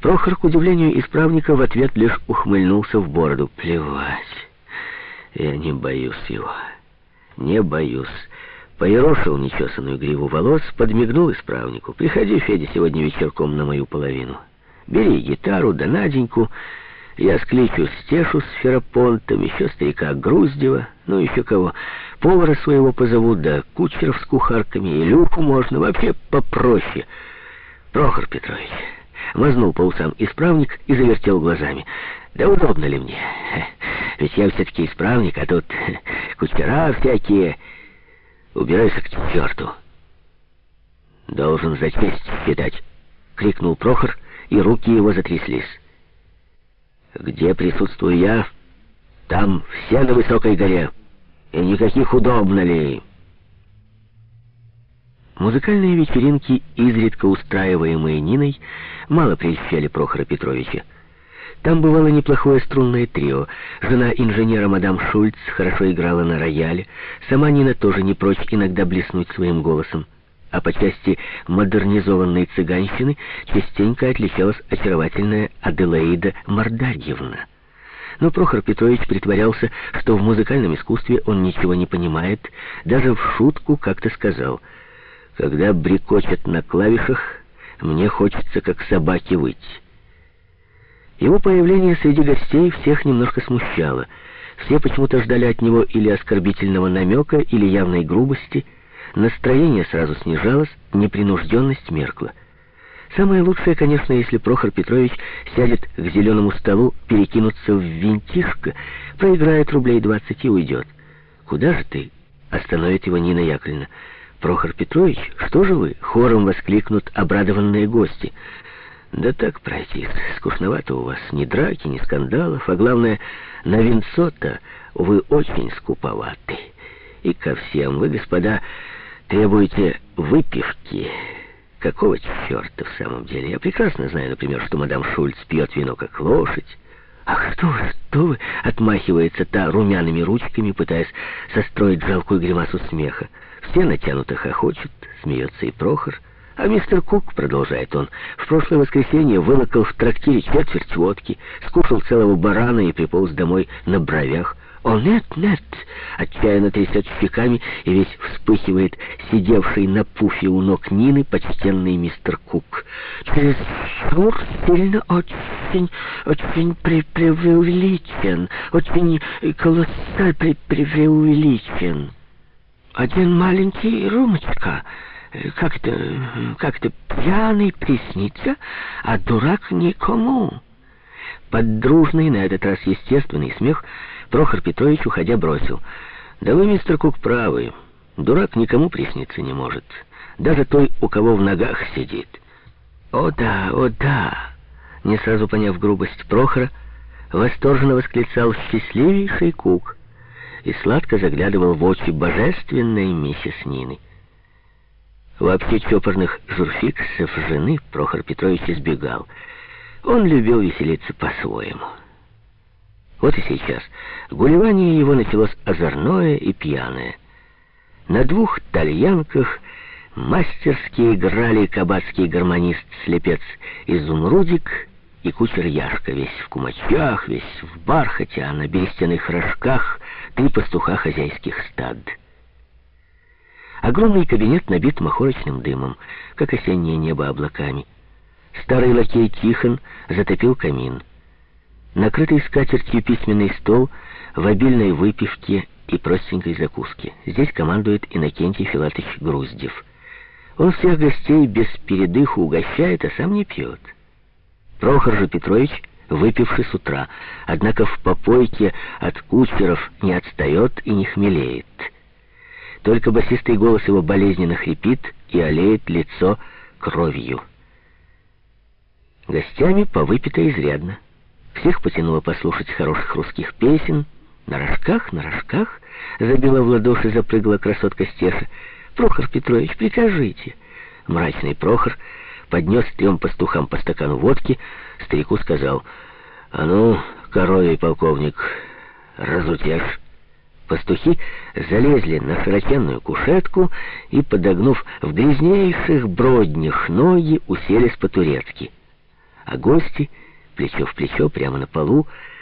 Прохор, к удивлению исправника, в ответ лишь ухмыльнулся в бороду. «Плевать, я не боюсь его, не боюсь». Поерошил нечесанную гриву волос, подмигнул исправнику. «Приходи, Федя, сегодня вечерком на мою половину. Бери гитару да Наденьку. Я скличу Стешу с Ферапонтом, еще старика Груздева, ну еще кого. Повара своего позову, да кучеров с кухарками, Илюху можно, вообще попроще. Прохор Петрович». Мазнул по усам исправник и завертел глазами. «Да удобно ли мне? Ведь я все-таки исправник, а тут кучера всякие...» Убирайся к черту. Должен за честь считать, крикнул Прохор, и руки его затряслись. Где присутствую я, там все на высокой горе, и никаких удобно ли. Музыкальные вечеринки, изредка устраиваемые Ниной, мало прельщали Прохора Петровича. Там бывало неплохое струнное трио. Жена инженера мадам Шульц хорошо играла на рояле. Сама Нина тоже не прочь иногда блеснуть своим голосом. А по части модернизованной цыганщины частенько отличалась очаровательная Аделаида Мордарьевна. Но Прохор Петрович притворялся, что в музыкальном искусстве он ничего не понимает, даже в шутку как-то сказал, «Когда брекочет на клавишах, мне хочется как собаке выть». Его появление среди гостей всех немножко смущало. Все почему-то ждали от него или оскорбительного намека, или явной грубости. Настроение сразу снижалось, непринужденность меркла. Самое лучшее, конечно, если Прохор Петрович сядет к зеленому столу, перекинуться в винтишко, проиграет рублей двадцать и уйдет. «Куда же ты?» — остановит его Нина Яковлевна. «Прохор Петрович, что же вы?» — хором воскликнут обрадованные гости — да так пройтись. Скучновато у вас. Ни драки, ни скандалов. А главное, на винцо-то вы очень скуповаты. И ко всем вы, господа, требуете выпивки. Какого черта в самом деле? Я прекрасно знаю, например, что мадам Шульц пьет вино как лошадь. «Ах, что вы, что вы!» — отмахивается та румяными ручками, пытаясь состроить жалкую гримасу смеха. Все натянуто хохочут, смеется и Прохор. А мистер Кук, продолжает он, в прошлое воскресенье вылокал в трактире четверть водки, скушал целого барана и приполз домой на бровях. «О, нет, нет!» — отчаянно трясет щеками и весь вспыхивает сидевший на пуфе у ног Нины почтенный мистер Кук. «Через шур сильно очень, очень при преувеличен, очень колоссаль при преувеличен. Один маленький румочка...» как-то как-то пьяный приснится, а дурак никому. Под дружный, на этот раз естественный смех, Прохор Петрович, уходя, бросил. «Да вы, мистер Кук, правы. Дурак никому присниться не может. Даже той, у кого в ногах сидит». «О да, о да!» Не сразу поняв грубость Прохора, восторженно восклицал счастливейший Кук и сладко заглядывал в очи божественной миссис Нины. Вообще чопорных журфиксов жены Прохор Петрович избегал. Он любил веселиться по-своему. Вот и сейчас гулевание его началось озорное и пьяное. На двух тальянках мастерски играли кабацкий гармонист-слепец Изумрудик и кучер Яшка, весь в кумачах, весь в бархате, а на берестяных рожках три пастуха хозяйских стад — Огромный кабинет набит махорочным дымом, как осеннее небо облаками. Старый лакей Тихон затопил камин. Накрытый скатертью письменный стол в обильной выпивке и простенькой закуске. Здесь командует Иннокентий Филатович Груздев. Он всех гостей без передыху угощает, а сам не пьет. Прохор же Петрович, выпивший с утра, однако в попойке от кучеров не отстает и не хмелеет. Только басистый голос его болезненно хрипит и олеет лицо кровью. Гостями повыпито изрядно. Всех потянуло послушать хороших русских песен. На рожках, на рожках забила в ладоши, запрыгала красотка Стеша. «Прохор Петрович, прикажите!» Мрачный Прохор поднес трем пастухам по стакану водки, старику сказал, «А ну, коровий полковник, разутешь!» Пастухи залезли на широченную кушетку и, подогнув в грязнейших броднях ноги, уселись по-турецки. а гости, плечо в плечо, прямо на полу,